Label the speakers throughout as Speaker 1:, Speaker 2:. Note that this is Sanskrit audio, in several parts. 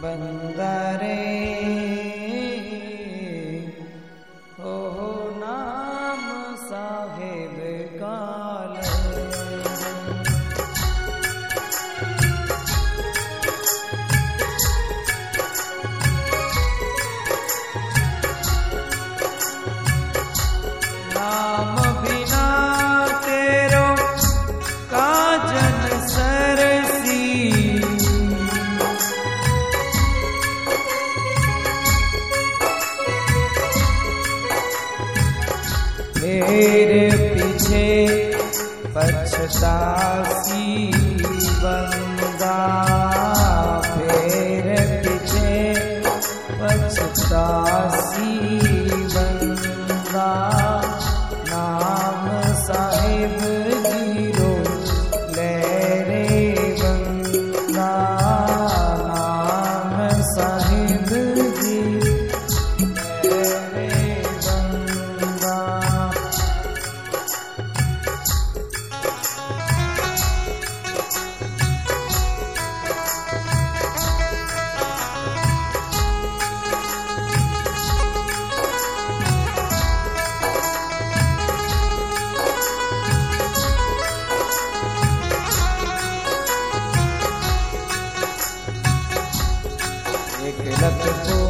Speaker 1: बङ्गारे मेरे पीछे पछतासी बंदा मेरे पीछे पछतासी बंदा नाम सा left it to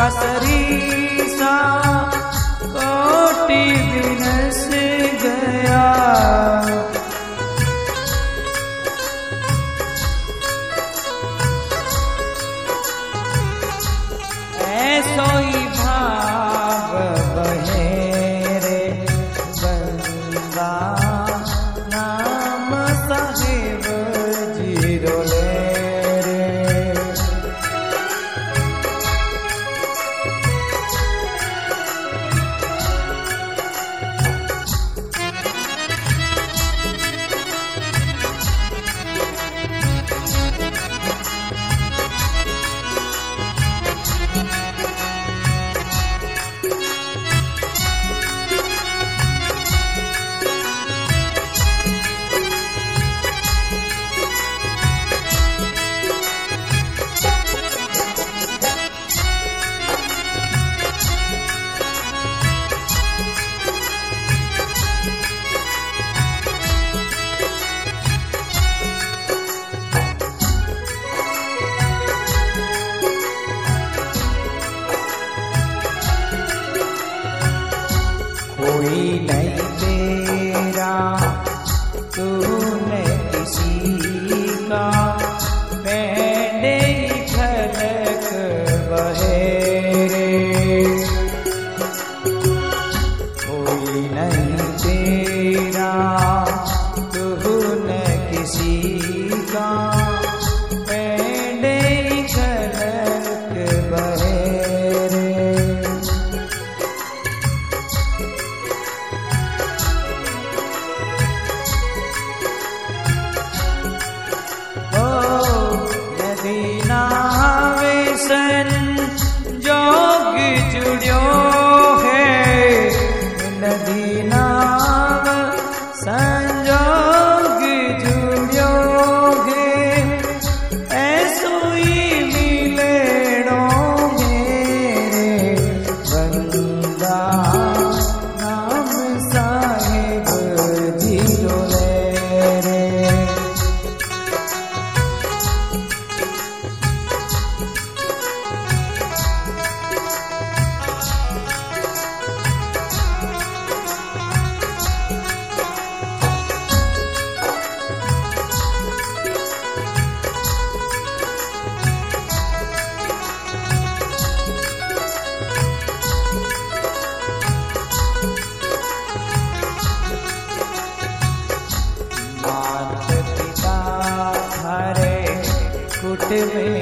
Speaker 1: कसरी सा कोटि विनसे नाम स me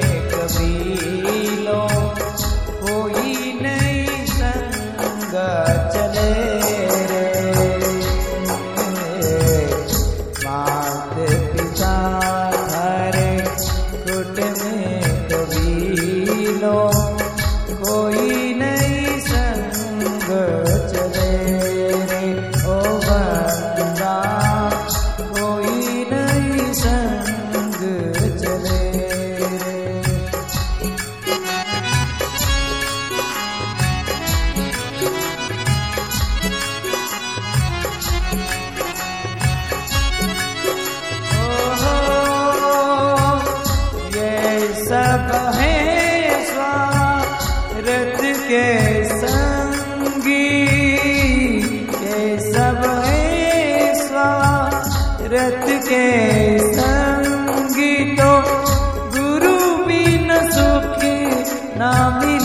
Speaker 1: कुदरत के संगीतो गुरु भी न सुखी नामी